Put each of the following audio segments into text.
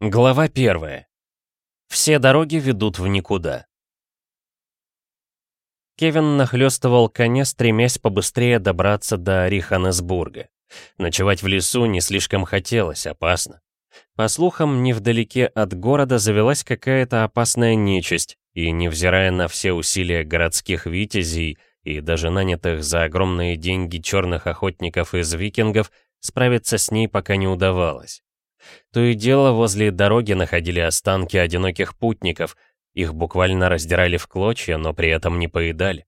Глава первая. Все дороги ведут в никуда. Кевин нахлёстывал коня, стремясь побыстрее добраться до Риханесбурга. Ночевать в лесу не слишком хотелось, опасно. По слухам, невдалеке от города завелась какая-то опасная нечисть, и, невзирая на все усилия городских витязей и даже нанятых за огромные деньги черных охотников из викингов, справиться с ней пока не удавалось. То и дело возле дороги находили останки одиноких путников, их буквально раздирали в клочья, но при этом не поедали.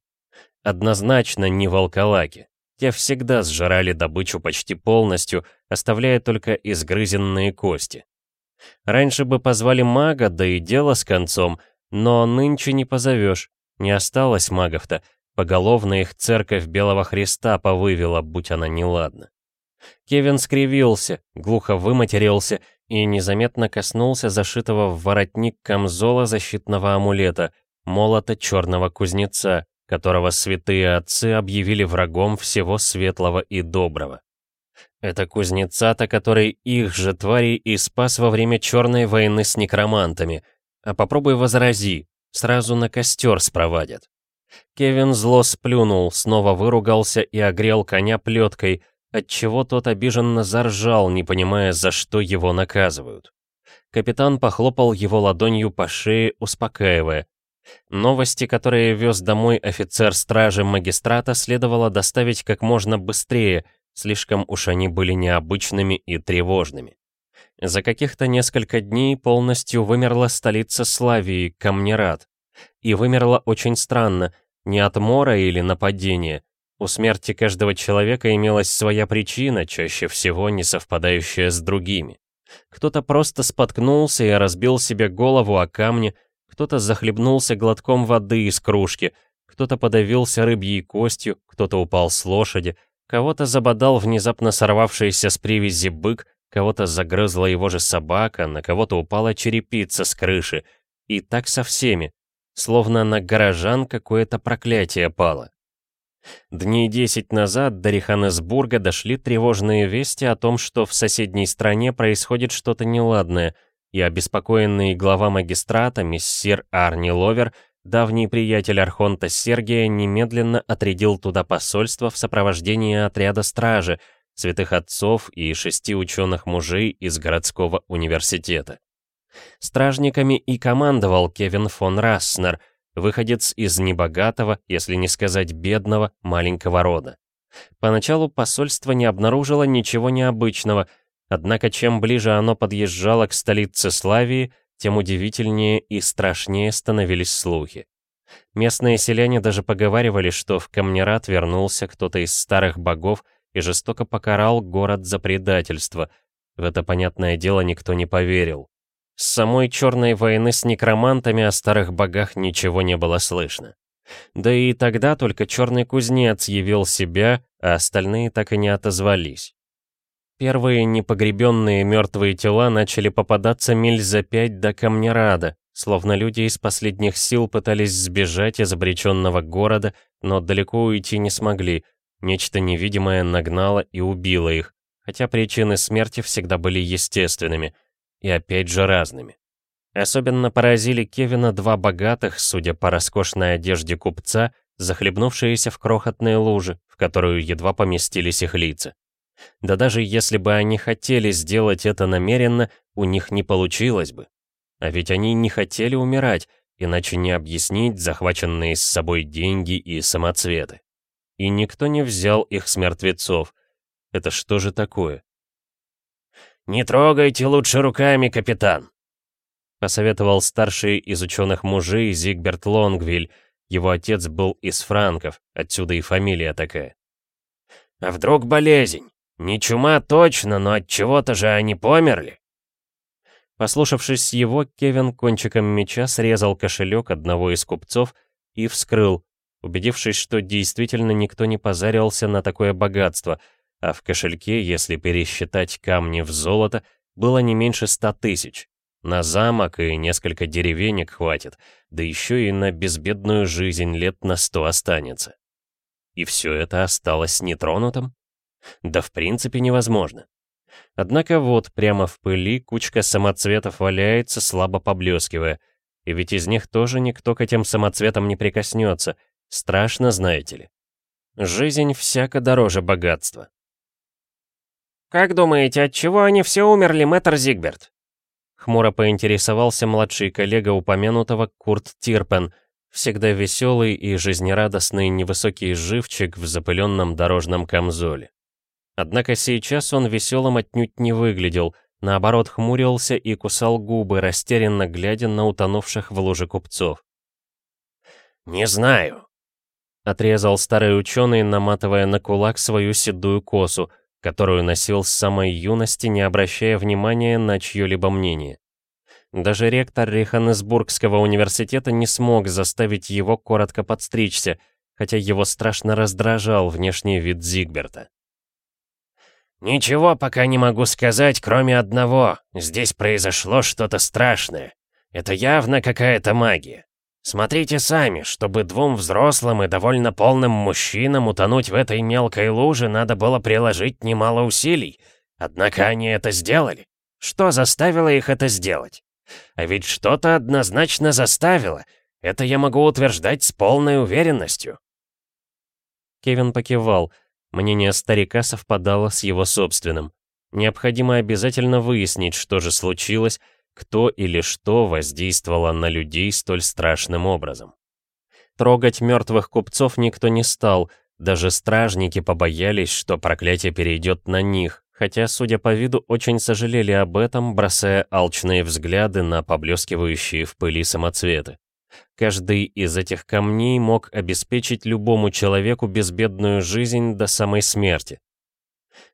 Однозначно не волколаки. Те всегда сжирали добычу почти полностью, оставляя только изгрызенные кости. Раньше бы позвали мага, да и дело с концом, но нынче не позовешь. Не осталось магов-то, поголовно их церковь Белого Христа повывела, будь она неладна. Кевин скривился, глухо выматерился и незаметно коснулся зашитого в воротник камзола защитного амулета, молота черного кузнеца, которого святые отцы объявили врагом всего светлого и доброго. Это кузнеца-то, который их же твари и спас во время черной войны с некромантами. А попробуй возрази, сразу на костер спровадят. Кевин зло сплюнул, снова выругался и огрел коня плеткой, отчего тот обиженно заржал, не понимая, за что его наказывают. Капитан похлопал его ладонью по шее, успокаивая. Новости, которые вез домой офицер стражи магистрата, следовало доставить как можно быстрее, слишком уж они были необычными и тревожными. За каких-то несколько дней полностью вымерла столица Славии, Камнерат. И вымерла очень странно, не от мора или нападения, у смерти каждого человека имелась своя причина, чаще всего не совпадающая с другими. Кто-то просто споткнулся и разбил себе голову о камни, кто-то захлебнулся глотком воды из кружки, кто-то подавился рыбьей костью, кто-то упал с лошади, кого-то забодал внезапно сорвавшийся с привязи бык, кого-то загрызла его же собака, на кого-то упала черепица с крыши. И так со всеми, словно на горожан какое-то проклятие пало. Дней десять назад до Риханесбурга дошли тревожные вести о том, что в соседней стране происходит что-то неладное, и обеспокоенный глава магистрата, мессир Арни Ловер, давний приятель Архонта Сергия, немедленно отрядил туда посольство в сопровождении отряда стражи, святых отцов и шести ученых мужей из городского университета. Стражниками и командовал Кевин фон Расснер, выходец из небогатого, если не сказать бедного, маленького рода. Поначалу посольство не обнаружило ничего необычного, однако чем ближе оно подъезжало к столице Славии, тем удивительнее и страшнее становились слухи. Местные селяне даже поговаривали, что в Камнерат вернулся кто-то из старых богов и жестоко покарал город за предательство. В это понятное дело никто не поверил. С самой черной войны с некромантами о старых богах ничего не было слышно. Да и тогда только черный кузнец явил себя, а остальные так и не отозвались. Первые непогребенные мертвые тела начали попадаться миль за пять до Камнерада, словно люди из последних сил пытались сбежать из обреченного города, но далеко уйти не смогли. Нечто невидимое нагнало и убило их, хотя причины смерти всегда были естественными — и опять же разными. Особенно поразили Кевина два богатых, судя по роскошной одежде купца, захлебнувшиеся в крохотные лужи, в которую едва поместились их лица. Да даже если бы они хотели сделать это намеренно, у них не получилось бы. А ведь они не хотели умирать, иначе не объяснить захваченные с собой деньги и самоцветы. И никто не взял их с мертвецов. Это что же такое? «Не трогайте лучше руками, капитан!» Посоветовал старший из ученых мужей Зигберт Лонгвиль. Его отец был из франков, отсюда и фамилия такая. «А вдруг болезнь? Не чума точно, но от чего-то же они померли!» Послушавшись его, Кевин кончиком меча срезал кошелек одного из купцов и вскрыл, убедившись, что действительно никто не позарился на такое богатство — а в кошельке, если пересчитать камни в золото, было не меньше ста тысяч. На замок и несколько деревенек хватит, да еще и на безбедную жизнь лет на сто останется. И все это осталось нетронутым? Да в принципе невозможно. Однако вот, прямо в пыли, кучка самоцветов валяется, слабо поблескивая. И ведь из них тоже никто к этим самоцветам не прикоснется. Страшно, знаете ли. Жизнь всяко дороже богатства. «Как думаете, от чего они все умерли, мэтр Зигберт?» Хмуро поинтересовался младший коллега упомянутого Курт Тирпен, всегда веселый и жизнерадостный невысокий живчик в запыленном дорожном камзоле. Однако сейчас он веселым отнюдь не выглядел, наоборот хмурился и кусал губы, растерянно глядя на утонувших в луже купцов. «Не знаю», — отрезал старый ученый, наматывая на кулак свою седую косу, которую носил с самой юности, не обращая внимания на чье-либо мнение. Даже ректор Риханесбургского университета не смог заставить его коротко подстричься, хотя его страшно раздражал внешний вид Зигберта. «Ничего пока не могу сказать, кроме одного. Здесь произошло что-то страшное. Это явно какая-то магия. Смотрите сами, чтобы двум взрослым и довольно полным мужчинам утонуть в этой мелкой луже, надо было приложить немало усилий. Однако они это сделали. Что заставило их это сделать? А ведь что-то однозначно заставило. Это я могу утверждать с полной уверенностью. Кевин покивал. Мнение старика совпадало с его собственным. Необходимо обязательно выяснить, что же случилось, кто или что воздействовало на людей столь страшным образом. Трогать мертвых купцов никто не стал, даже стражники побоялись, что проклятие перейдет на них, хотя, судя по виду, очень сожалели об этом, бросая алчные взгляды на поблескивающие в пыли самоцветы. Каждый из этих камней мог обеспечить любому человеку безбедную жизнь до самой смерти.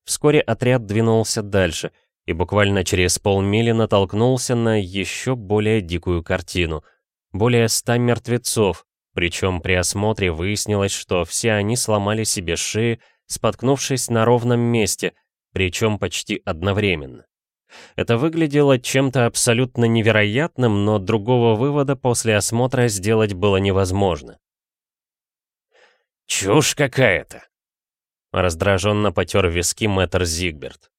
Вскоре отряд двинулся дальше — и буквально через полмили натолкнулся на еще более дикую картину. Более ста мертвецов, причем при осмотре выяснилось, что все они сломали себе шеи, споткнувшись на ровном месте, причем почти одновременно. Это выглядело чем-то абсолютно невероятным, но другого вывода после осмотра сделать было невозможно. «Чушь какая-то!» Раздраженно потер виски мэтр Зигберт.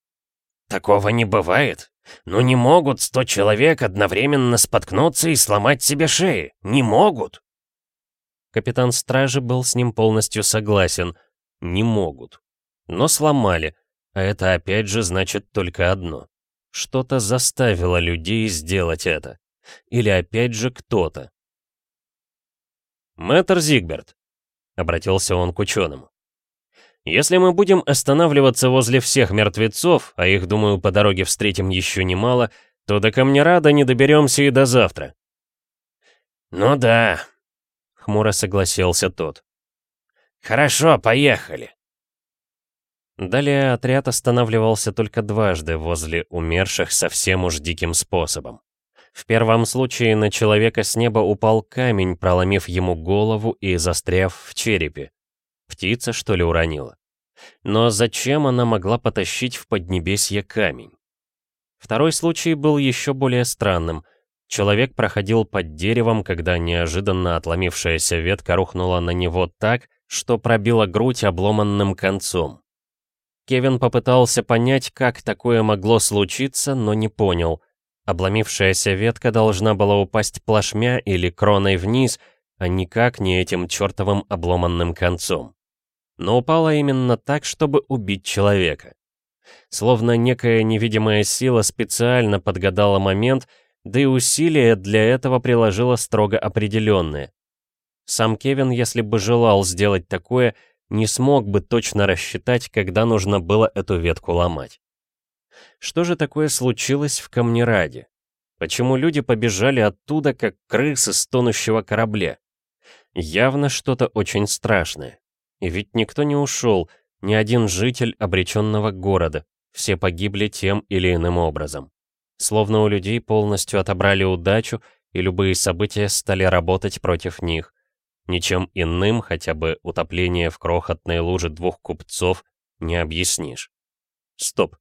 Такого не бывает. Ну не могут сто человек одновременно споткнуться и сломать себе шеи. Не могут. Капитан стражи был с ним полностью согласен. Не могут. Но сломали. А это опять же значит только одно. Что-то заставило людей сделать это. Или опять же кто-то. «Мэтр Зигберт», — обратился он к ученому. Если мы будем останавливаться возле всех мертвецов, а их, думаю, по дороге встретим еще немало, то до Камнерада не доберемся и до завтра. «Ну да», — хмуро согласился тот. «Хорошо, поехали». Далее отряд останавливался только дважды возле умерших совсем уж диким способом. В первом случае на человека с неба упал камень, проломив ему голову и застряв в черепе. Птица, что ли, уронила? Но зачем она могла потащить в Поднебесье камень? Второй случай был еще более странным. Человек проходил под деревом, когда неожиданно отломившаяся ветка рухнула на него так, что пробила грудь обломанным концом. Кевин попытался понять, как такое могло случиться, но не понял. Обломившаяся ветка должна была упасть плашмя или кроной вниз, а никак не этим чертовым обломанным концом но упала именно так, чтобы убить человека. Словно некая невидимая сила специально подгадала момент, да и усилия для этого приложила строго определенные. Сам Кевин, если бы желал сделать такое, не смог бы точно рассчитать, когда нужно было эту ветку ломать. Что же такое случилось в Камнераде? Почему люди побежали оттуда, как крысы с тонущего корабля? Явно что-то очень страшное. И ведь никто не ушел, ни один житель обреченного города. Все погибли тем или иным образом. Словно у людей полностью отобрали удачу, и любые события стали работать против них. Ничем иным, хотя бы утопление в крохотной луже двух купцов, не объяснишь. Стоп.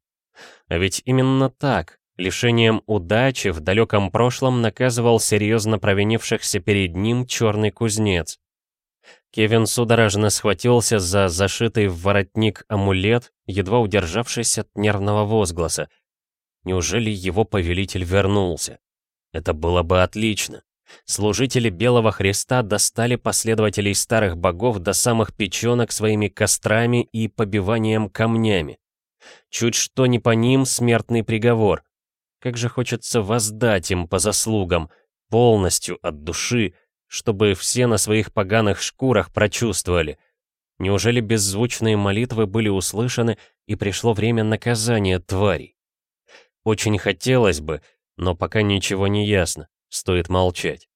А ведь именно так, лишением удачи в далеком прошлом наказывал серьезно провинившихся перед ним черный кузнец. Кевин судорожно схватился за зашитый в воротник амулет, едва удержавшись от нервного возгласа. Неужели его повелитель вернулся? Это было бы отлично. Служители Белого Христа достали последователей старых богов до самых печенок своими кострами и побиванием камнями. Чуть что не по ним смертный приговор. Как же хочется воздать им по заслугам, полностью от души, чтобы все на своих поганых шкурах прочувствовали. Неужели беззвучные молитвы были услышаны и пришло время наказания тварей? Очень хотелось бы, но пока ничего не ясно, стоит молчать.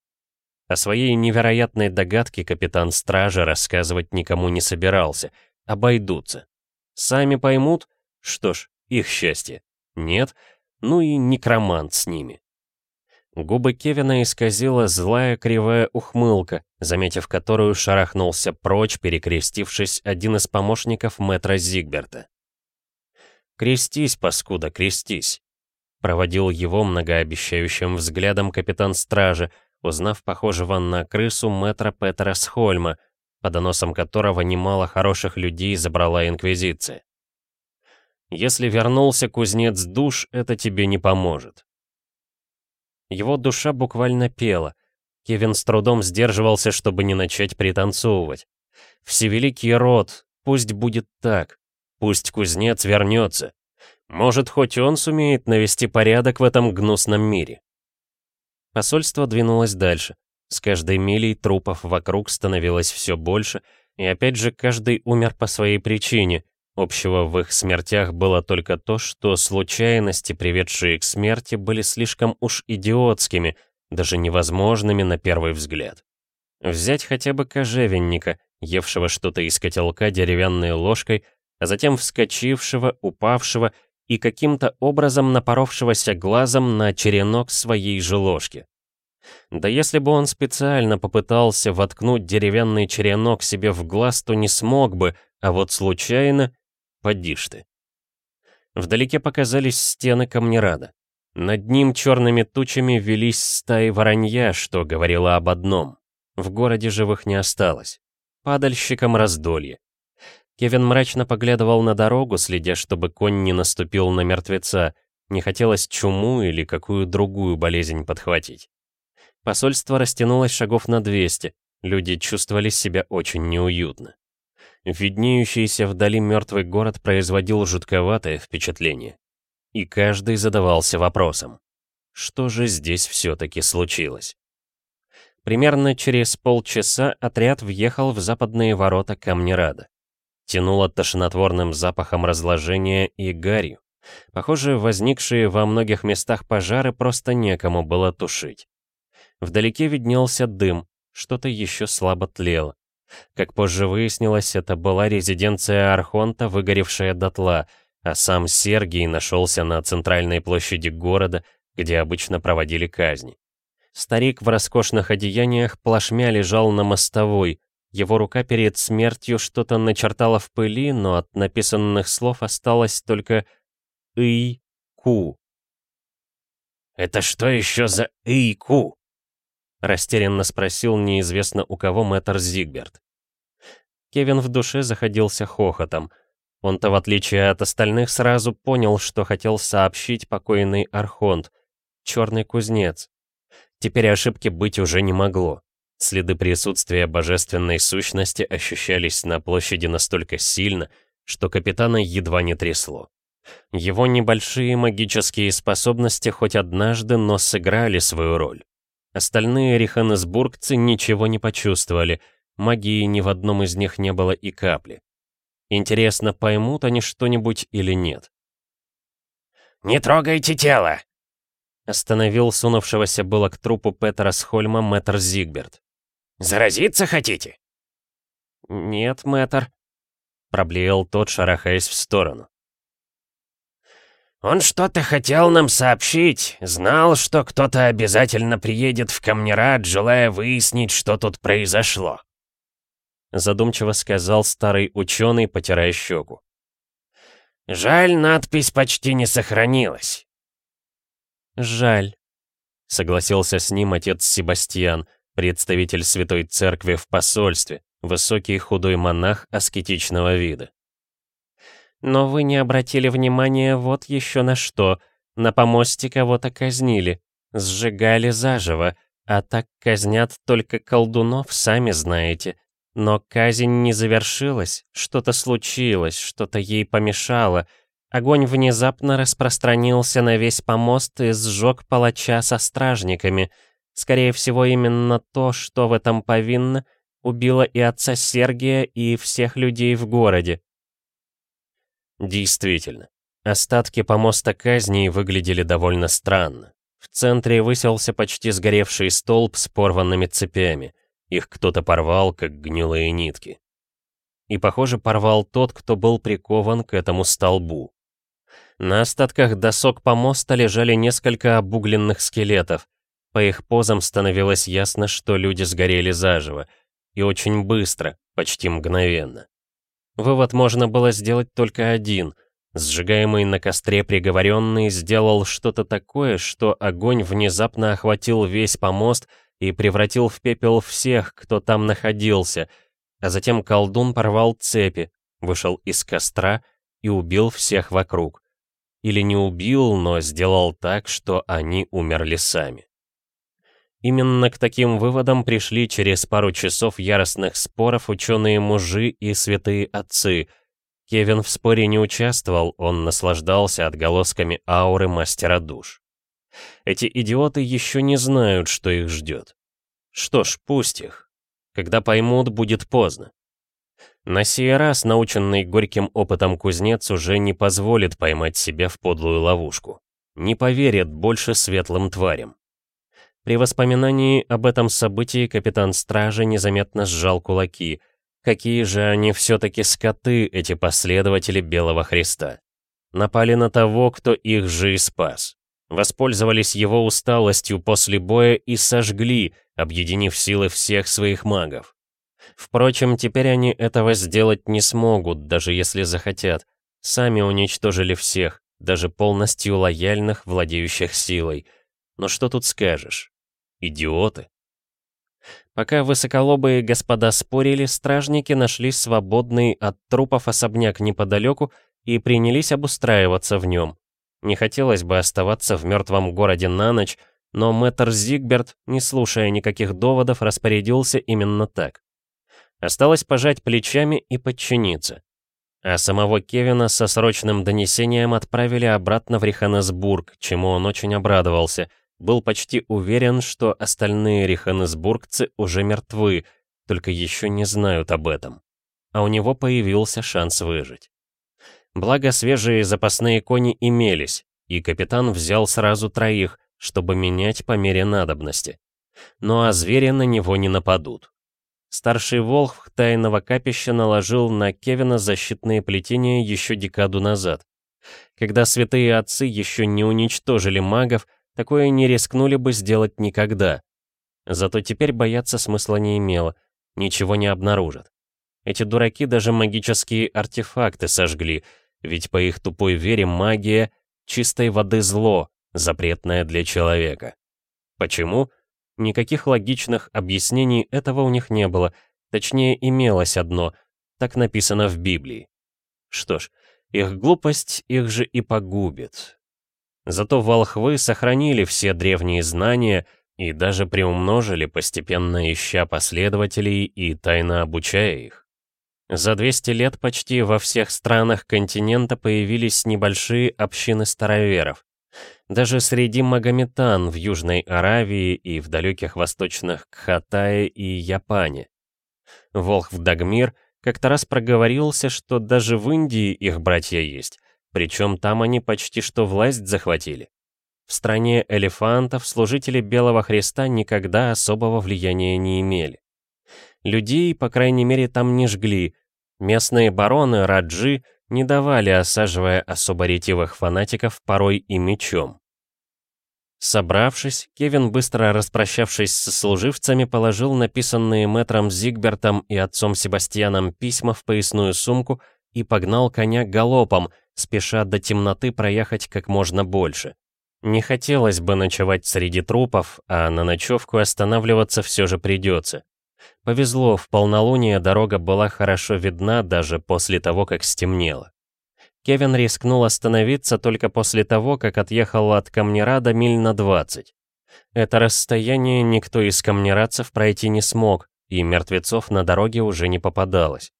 О своей невероятной догадке капитан стражи рассказывать никому не собирался, обойдутся. Сами поймут, что ж, их счастье. Нет, ну и некромант с ними. Губы Кевина исказила злая кривая ухмылка, заметив которую шарахнулся прочь, перекрестившись один из помощников мэтра Зигберта. «Крестись, паскуда, крестись!» Проводил его многообещающим взглядом капитан стражи, узнав похожего на крысу мэтра Петера Схольма, по доносам которого немало хороших людей забрала Инквизиция. Если вернулся кузнец душ, это тебе не поможет. Его душа буквально пела. Кевин с трудом сдерживался, чтобы не начать пританцовывать. Всевеликий род, пусть будет так. Пусть кузнец вернется. Может, хоть он сумеет навести порядок в этом гнусном мире. Посольство двинулось дальше. С каждой милей трупов вокруг становилось все больше, и опять же каждый умер по своей причине, Общего в их смертях было только то, что случайности, приведшие к смерти, были слишком уж идиотскими, даже невозможными на первый взгляд. Взять хотя бы кожевенника, евшего что-то из котелка деревянной ложкой, а затем вскочившего, упавшего и каким-то образом напоровшегося глазом на черенок своей же ложки. Да если бы он специально попытался воткнуть деревянный черенок себе в глаз, то не смог бы, а вот случайно Поди ж ты. Вдалеке показались стены Камнерада. Над ним черными тучами велись стаи воронья, что говорило об одном. В городе живых не осталось. Падальщикам раздолье. Кевин мрачно поглядывал на дорогу, следя, чтобы конь не наступил на мертвеца, не хотелось чуму или какую другую болезнь подхватить. Посольство растянулось шагов на 200, люди чувствовали себя очень неуютно. Виднеющийся вдали мертвый город производил жутковатое впечатление. И каждый задавался вопросом. Что же здесь все-таки случилось? Примерно через полчаса отряд въехал в западные ворота Камнерада. Тянуло тошнотворным запахом разложения и гарью. Похоже, возникшие во многих местах пожары просто некому было тушить. Вдалеке виднелся дым, что-то еще слабо тлело. Как позже выяснилось, это была резиденция Архонта, выгоревшая дотла, а сам Сергий нашелся на центральной площади города, где обычно проводили казни. Старик в роскошных одеяниях плашмя лежал на мостовой, его рука перед смертью что-то начертала в пыли, но от написанных слов осталось только «ый-ку». «Это что еще за «ый-ку»?» Растерянно спросил неизвестно у кого мэтр Зигберт. Кевин в душе заходился хохотом. Он-то, в отличие от остальных, сразу понял, что хотел сообщить покойный Архонт. Черный кузнец. Теперь ошибки быть уже не могло. Следы присутствия божественной сущности ощущались на площади настолько сильно, что капитана едва не трясло. Его небольшие магические способности хоть однажды, но сыграли свою роль. Остальные риханесбургцы ничего не почувствовали, магии ни в одном из них не было и капли. Интересно, поймут они что-нибудь или нет? «Не трогайте тело!» Остановил сунувшегося было к трупу Петера Схольма мэтр Зигберт. «Заразиться хотите?» «Нет, мэтр», — проблеял тот, шарахаясь в сторону. Он что-то хотел нам сообщить, знал, что кто-то обязательно приедет в Камнерад, желая выяснить, что тут произошло. Задумчиво сказал старый ученый, потирая щеку. Жаль, надпись почти не сохранилась. Жаль, согласился с ним отец Себастьян, представитель Святой Церкви в посольстве, высокий худой монах аскетичного вида. «Но вы не обратили внимания вот еще на что. На помосте кого-то казнили, сжигали заживо, а так казнят только колдунов, сами знаете. Но казнь не завершилась, что-то случилось, что-то ей помешало. Огонь внезапно распространился на весь помост и сжег палача со стражниками. Скорее всего, именно то, что в этом повинно, убило и отца Сергия, и всех людей в городе. Действительно, остатки помоста казней выглядели довольно странно. В центре высился почти сгоревший столб с порванными цепями. Их кто-то порвал, как гнилые нитки. И, похоже, порвал тот, кто был прикован к этому столбу. На остатках досок помоста лежали несколько обугленных скелетов. По их позам становилось ясно, что люди сгорели заживо. И очень быстро, почти мгновенно. Вывод можно было сделать только один — Сжигаемый на костре приговоренный сделал что-то такое, что огонь внезапно охватил весь помост и превратил в пепел всех, кто там находился, а затем колдун порвал цепи, вышел из костра и убил всех вокруг. Или не убил, но сделал так, что они умерли сами. Именно к таким выводам пришли через пару часов яростных споров ученые-мужи и святые отцы — Кевин в споре не участвовал, он наслаждался отголосками ауры мастера душ. Эти идиоты еще не знают, что их ждет. Что ж, пусть их. Когда поймут, будет поздно. На сей раз, наученный горьким опытом кузнец уже не позволит поймать себя в подлую ловушку. Не поверит больше светлым тварям. При воспоминании об этом событии капитан стражи незаметно сжал кулаки, Какие же они все-таки скоты, эти последователи Белого Христа. Напали на того, кто их же и спас. Воспользовались его усталостью после боя и сожгли, объединив силы всех своих магов. Впрочем, теперь они этого сделать не смогут, даже если захотят. Сами уничтожили всех, даже полностью лояльных, владеющих силой. Но что тут скажешь? Идиоты. Пока высоколобые господа спорили, стражники нашли свободный от трупов особняк неподалеку и принялись обустраиваться в нем. Не хотелось бы оставаться в мертвом городе на ночь, но мэтр Зигберт, не слушая никаких доводов, распорядился именно так. Осталось пожать плечами и подчиниться. А самого Кевина со срочным донесением отправили обратно в Риханесбург, чему он очень обрадовался — был почти уверен, что остальные риханесбургцы уже мертвы, только еще не знают об этом. А у него появился шанс выжить. Благо свежие запасные кони имелись, и капитан взял сразу троих, чтобы менять по мере надобности. Ну а звери на него не нападут. Старший волх тайного капища наложил на Кевина защитные плетения еще декаду назад. Когда святые отцы еще не уничтожили магов, Такое не рискнули бы сделать никогда. Зато теперь бояться смысла не имело, ничего не обнаружат. Эти дураки даже магические артефакты сожгли, ведь по их тупой вере магия — чистой воды зло, запретное для человека. Почему? Никаких логичных объяснений этого у них не было, точнее имелось одно, так написано в Библии. Что ж, их глупость их же и погубит. Зато волхвы сохранили все древние знания и даже приумножили, постепенно ища последователей и тайно обучая их. За 200 лет почти во всех странах континента появились небольшие общины староверов. Даже среди магометан в Южной Аравии и в далеких восточных Кхатае и Япане. Волхв Дагмир как-то раз проговорился, что даже в Индии их братья есть, причем там они почти что власть захватили. В стране элефантов служители Белого Христа никогда особого влияния не имели. Людей, по крайней мере, там не жгли. Местные бароны, раджи, не давали, осаживая особо ретивых фанатиков порой и мечом. Собравшись, Кевин, быстро распрощавшись со служивцами, положил написанные мэтром Зигбертом и отцом Себастьяном письма в поясную сумку и погнал коня галопом, спеша до темноты проехать как можно больше. Не хотелось бы ночевать среди трупов, а на ночевку останавливаться все же придется. Повезло, в полнолуние дорога была хорошо видна даже после того, как стемнело. Кевин рискнул остановиться только после того, как отъехал от Камнерада миль на 20. Это расстояние никто из камнерадцев пройти не смог, и мертвецов на дороге уже не попадалось.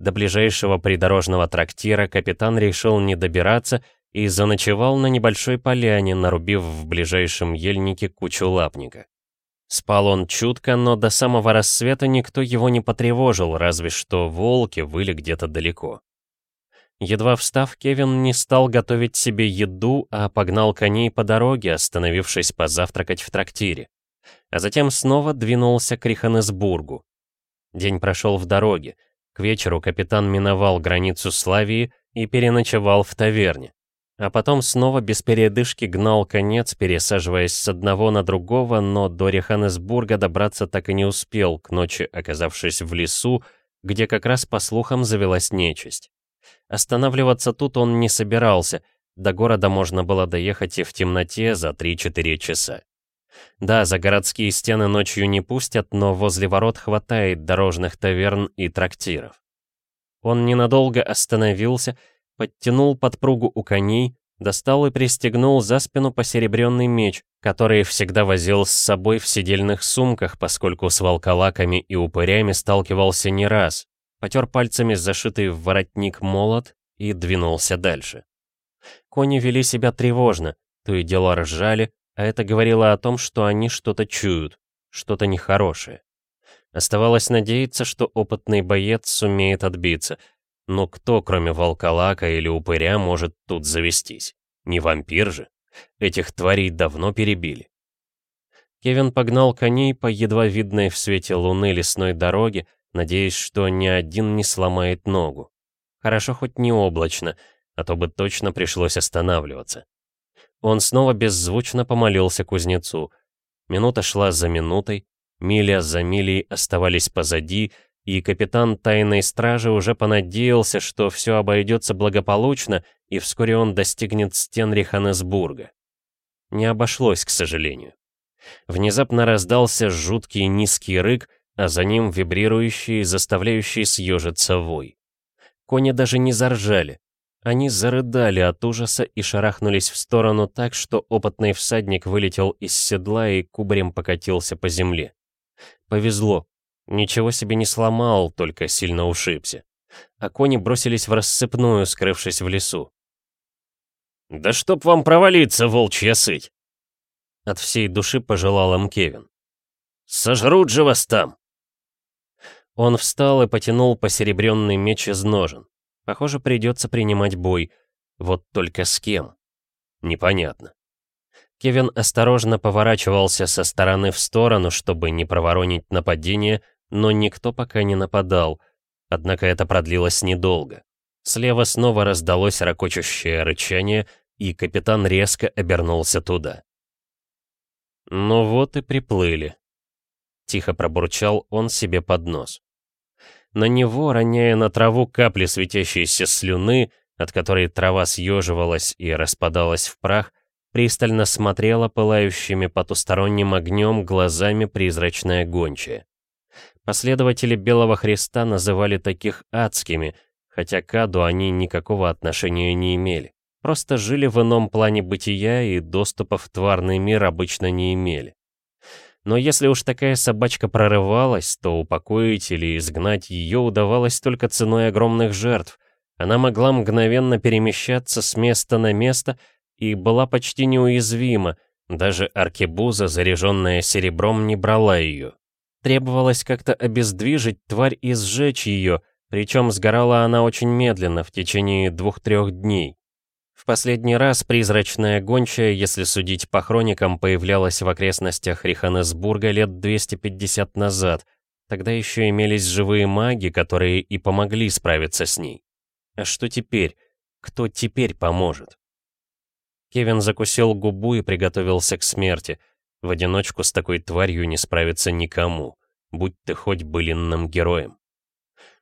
До ближайшего придорожного трактира капитан решил не добираться и заночевал на небольшой поляне, нарубив в ближайшем ельнике кучу лапника. Спал он чутко, но до самого рассвета никто его не потревожил, разве что волки выли где-то далеко. Едва встав, Кевин не стал готовить себе еду, а погнал коней по дороге, остановившись позавтракать в трактире. А затем снова двинулся к Риханесбургу. День прошел в дороге. Вечеру капитан миновал границу Славии и переночевал в таверне. А потом снова без передышки гнал конец, пересаживаясь с одного на другого, но до Риханесбурга добраться так и не успел, к ночи оказавшись в лесу, где как раз по слухам завелась нечисть. Останавливаться тут он не собирался, до города можно было доехать и в темноте за 3-4 часа. Да, за городские стены ночью не пустят, но возле ворот хватает дорожных таверн и трактиров. Он ненадолго остановился, подтянул подпругу у коней, достал и пристегнул за спину посеребренный меч, который всегда возил с собой в сидельных сумках, поскольку с волколаками и упырями сталкивался не раз, потер пальцами зашитый в воротник молот и двинулся дальше. Кони вели себя тревожно, то и дело ржали, а это говорило о том, что они что-то чуют, что-то нехорошее. Оставалось надеяться, что опытный боец сумеет отбиться, но кто, кроме волколака или упыря, может тут завестись? Не вампир же. Этих тварей давно перебили. Кевин погнал коней по едва видной в свете луны лесной дороге, надеясь, что ни один не сломает ногу. Хорошо хоть не облачно, а то бы точно пришлось останавливаться. Он снова беззвучно помолился кузнецу. Минута шла за минутой, миля за милей оставались позади, и капитан тайной стражи уже понадеялся, что все обойдется благополучно, и вскоре он достигнет стен Риханесбурга. Не обошлось, к сожалению. Внезапно раздался жуткий низкий рык, а за ним вибрирующий, заставляющий съежиться вой. Кони даже не заржали. Они зарыдали от ужаса и шарахнулись в сторону так, что опытный всадник вылетел из седла и кубарем покатился по земле. Повезло. Ничего себе не сломал, только сильно ушибся. А кони бросились в рассыпную, скрывшись в лесу. «Да чтоб вам провалиться, волчья сыть!» От всей души пожелал им Кевин. «Сожрут же вас там!» Он встал и потянул посеребренный меч из ножен. Похоже, придется принимать бой. Вот только с кем? Непонятно. Кевин осторожно поворачивался со стороны в сторону, чтобы не проворонить нападение, но никто пока не нападал. Однако это продлилось недолго. Слева снова раздалось ракочущее рычание, и капитан резко обернулся туда. «Ну вот и приплыли», — тихо пробурчал он себе под нос. На него, роняя на траву капли светящейся слюны, от которой трава съеживалась и распадалась в прах, пристально смотрела пылающими потусторонним огнем глазами призрачная гончая. Последователи Белого Христа называли таких адскими, хотя к аду они никакого отношения не имели. Просто жили в ином плане бытия и доступа в тварный мир обычно не имели. Но если уж такая собачка прорывалась, то упокоить или изгнать ее удавалось только ценой огромных жертв. Она могла мгновенно перемещаться с места на место и была почти неуязвима, даже аркебуза, заряженная серебром, не брала ее. Требовалось как-то обездвижить тварь и сжечь ее, причем сгорала она очень медленно, в течение двух-трех дней. В последний раз призрачная гончая, если судить по хроникам, появлялась в окрестностях Риханесбурга лет 250 назад. Тогда еще имелись живые маги, которые и помогли справиться с ней. А что теперь? Кто теперь поможет? Кевин закусил губу и приготовился к смерти. В одиночку с такой тварью не справиться никому, будь ты хоть былинным героем.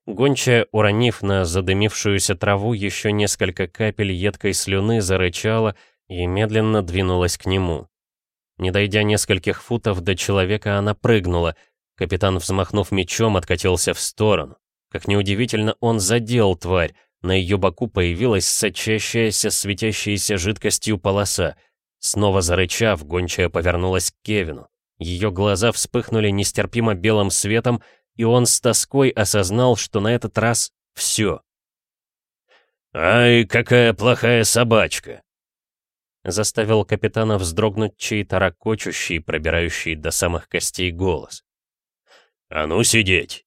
Гончая, уронив на задымившуюся траву еще несколько капель едкой слюны, зарычала и медленно двинулась к нему. Не дойдя нескольких футов до человека, она прыгнула. Капитан, взмахнув мечом, откатился в сторону. Как неудивительно, он задел тварь. На ее боку появилась сочащаяся, светящаяся жидкостью полоса. Снова зарычав, гончая повернулась к Кевину. Ее глаза вспыхнули нестерпимо белым светом, и он с тоской осознал, что на этот раз все. «Ай, какая плохая собачка!» Заставил капитана вздрогнуть чей-то ракочущий, пробирающий до самых костей голос. «А ну сидеть!»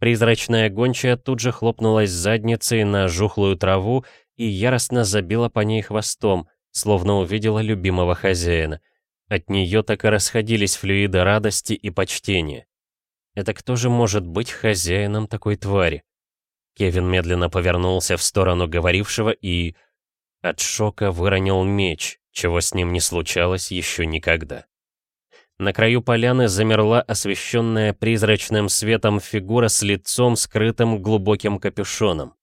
Призрачная гончая тут же хлопнулась задницей на жухлую траву и яростно забила по ней хвостом, словно увидела любимого хозяина. От нее так и расходились флюиды радости и почтения. Это кто же может быть хозяином такой твари? Кевин медленно повернулся в сторону говорившего и... От шока выронил меч, чего с ним не случалось еще никогда. На краю поляны замерла освещенная призрачным светом фигура с лицом, скрытым глубоким капюшоном.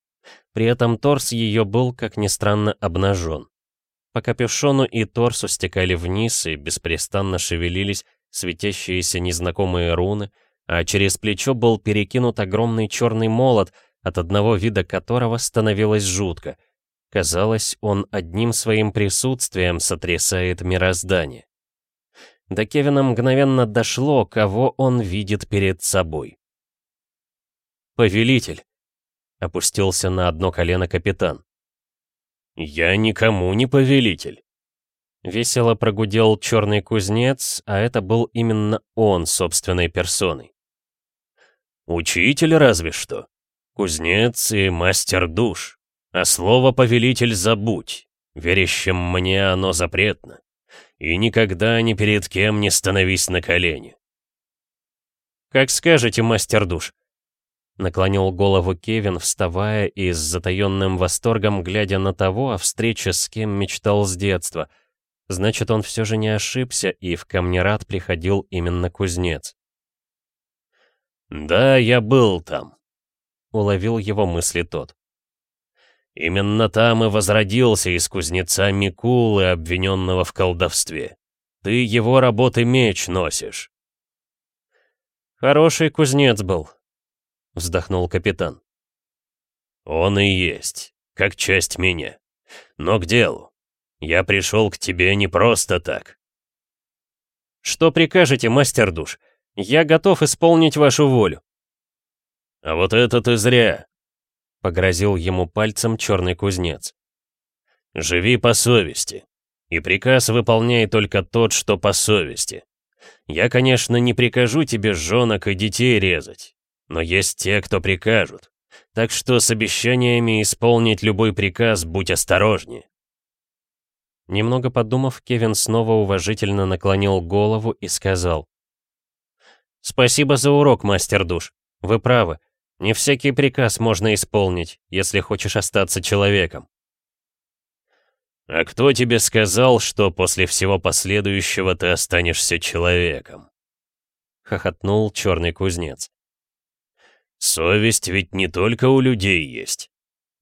При этом торс ее был, как ни странно, обнажен. По капюшону и торсу стекали вниз и беспрестанно шевелились светящиеся незнакомые руны, а через плечо был перекинут огромный черный молот, от одного вида которого становилось жутко. Казалось, он одним своим присутствием сотрясает мироздание. До Кевина мгновенно дошло, кого он видит перед собой. «Повелитель!» — опустился на одно колено капитан. «Я никому не повелитель!» Весело прогудел черный кузнец, а это был именно он собственной персоной. «Учитель разве что. Кузнец и мастер душ. А слово «повелитель» забудь. Верящим мне оно запретно и никогда ни перед кем не становись на колени. «Как скажете, мастер душ», — наклонил голову Кевин, вставая и с затаённым восторгом глядя на того, о встрече с кем мечтал с детства. Значит, он все же не ошибся, и в Камнерад приходил именно кузнец. «Да, я был там», — уловил его мысли тот. Именно там и возродился из кузнеца Микулы, обвиненного в колдовстве. Ты его работы меч носишь. Хороший кузнец был, вздохнул капитан. Он и есть, как часть меня. Но к делу. Я пришел к тебе не просто так. Что прикажете, мастер душ? Я готов исполнить вашу волю. А вот это ты зря. Погрозил ему пальцем черный кузнец. «Живи по совести. И приказ выполняй только тот, что по совести. Я, конечно, не прикажу тебе женок и детей резать, но есть те, кто прикажут. Так что с обещаниями исполнить любой приказ будь осторожнее». Немного подумав, Кевин снова уважительно наклонил голову и сказал. «Спасибо за урок, мастер душ. Вы правы. Не всякий приказ можно исполнить, если хочешь остаться человеком. «А кто тебе сказал, что после всего последующего ты останешься человеком?» — хохотнул черный кузнец. «Совесть ведь не только у людей есть.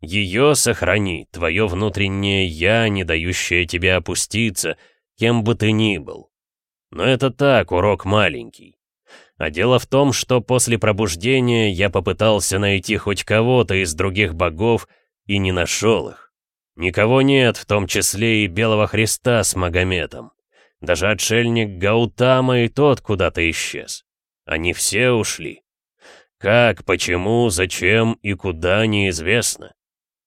Ее сохрани, твое внутреннее «я», не дающее тебе опуститься, кем бы ты ни был. Но это так, урок маленький. А дело в том, что после пробуждения я попытался найти хоть кого-то из других богов и не нашел их. Никого нет, в том числе и Белого Христа с Магометом. Даже отшельник Гаутама и тот куда-то исчез. Они все ушли. Как, почему, зачем и куда неизвестно.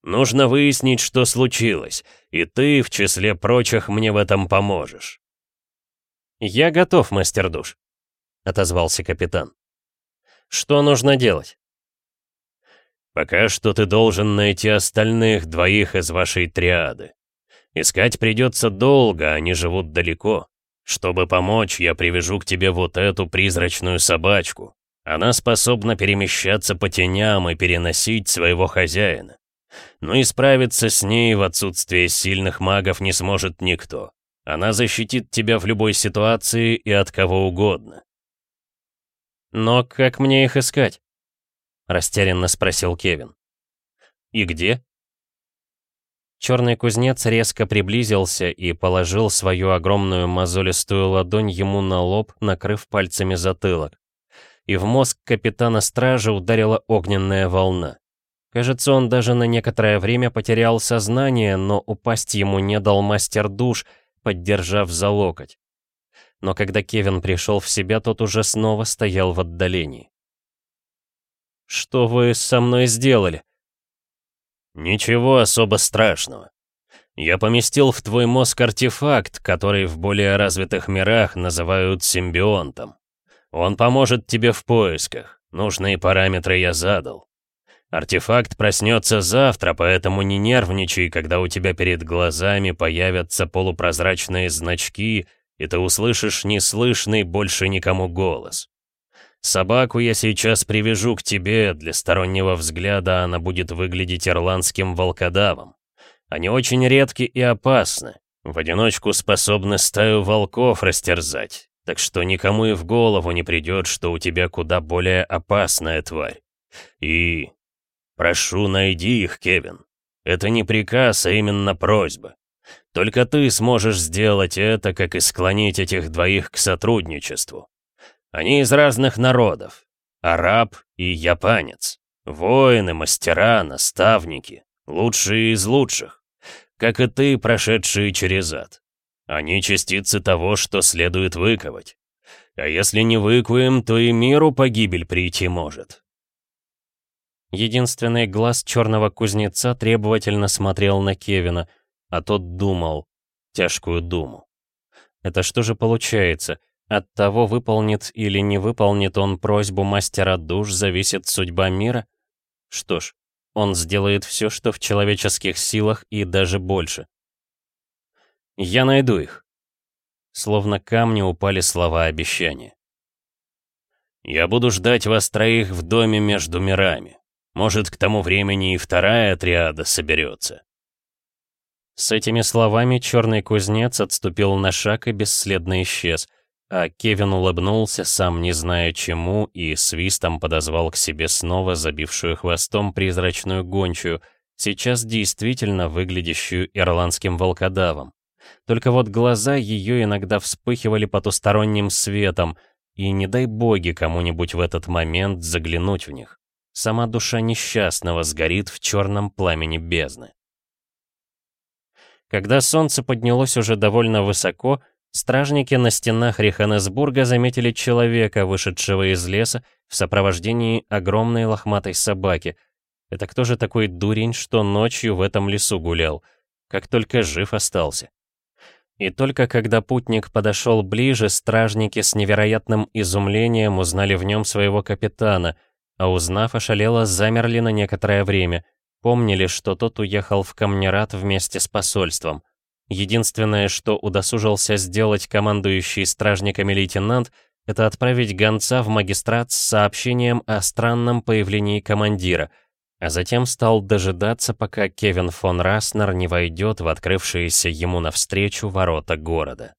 Нужно выяснить, что случилось, и ты, в числе прочих, мне в этом поможешь. Я готов, мастер душ. — отозвался капитан. «Что нужно делать?» «Пока что ты должен найти остальных двоих из вашей триады. Искать придется долго, они живут далеко. Чтобы помочь, я привяжу к тебе вот эту призрачную собачку. Она способна перемещаться по теням и переносить своего хозяина. Но и справиться с ней в отсутствие сильных магов не сможет никто. Она защитит тебя в любой ситуации и от кого угодно. «Но как мне их искать?» — растерянно спросил Кевин. «И где?» Черный кузнец резко приблизился и положил свою огромную мозолистую ладонь ему на лоб, накрыв пальцами затылок. и в мозг капитана стражи ударила огненная волна. Кажется, он даже на некоторое время потерял сознание, но упасть ему не дал мастер душ, поддержав за локоть. Но когда Кевин пришел в себя, тот уже снова стоял в отдалении. «Что вы со мной сделали?» «Ничего особо страшного. Я поместил в твой мозг артефакт, который в более развитых мирах называют симбионтом. Он поможет тебе в поисках. Нужные параметры я задал. Артефакт проснется завтра, поэтому не нервничай, когда у тебя перед глазами появятся полупрозрачные значки, и ты услышишь неслышный больше никому голос. Собаку я сейчас привяжу к тебе, для стороннего взгляда она будет выглядеть ирландским волкодавом. Они очень редки и опасны. В одиночку способны стаю волков растерзать. Так что никому и в голову не придет, что у тебя куда более опасная тварь. И... Прошу, найди их, Кевин. Это не приказ, а именно просьба. Только ты сможешь сделать это, как и склонить этих двоих к сотрудничеству. Они из разных народов. Араб и японец. Воины, мастера, наставники. Лучшие из лучших. Как и ты, прошедшие через ад. Они частицы того, что следует выковать. А если не выкуем, то и миру погибель прийти может. Единственный глаз черного кузнеца требовательно смотрел на Кевина, а тот думал, тяжкую думу. Это что же получается? От того, выполнит или не выполнит он просьбу мастера душ, зависит судьба мира? Что ж, он сделает все, что в человеческих силах и даже больше. Я найду их. Словно камни упали слова обещания. Я буду ждать вас троих в доме между мирами. Может, к тому времени и вторая триада соберется. С этими словами черный кузнец отступил на шаг и бесследно исчез, а Кевин улыбнулся, сам не зная чему, и свистом подозвал к себе снова забившую хвостом призрачную гончую, сейчас действительно выглядящую ирландским волкодавом. Только вот глаза ее иногда вспыхивали потусторонним светом, и не дай боги кому-нибудь в этот момент заглянуть в них. Сама душа несчастного сгорит в черном пламени бездны. Когда солнце поднялось уже довольно высоко, стражники на стенах Риханесбурга заметили человека, вышедшего из леса в сопровождении огромной лохматой собаки. Это кто же такой дурень, что ночью в этом лесу гулял? Как только жив остался. И только когда путник подошел ближе, стражники с невероятным изумлением узнали в нем своего капитана, а узнав, ошалело, замерли на некоторое время, помнили, что тот уехал в Камнерат вместе с посольством. Единственное, что удосужился сделать командующий стражниками лейтенант, это отправить гонца в магистрат с сообщением о странном появлении командира — а затем стал дожидаться, пока Кевин фон Раснер не войдет в открывшиеся ему навстречу ворота города.